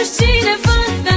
totuși cineva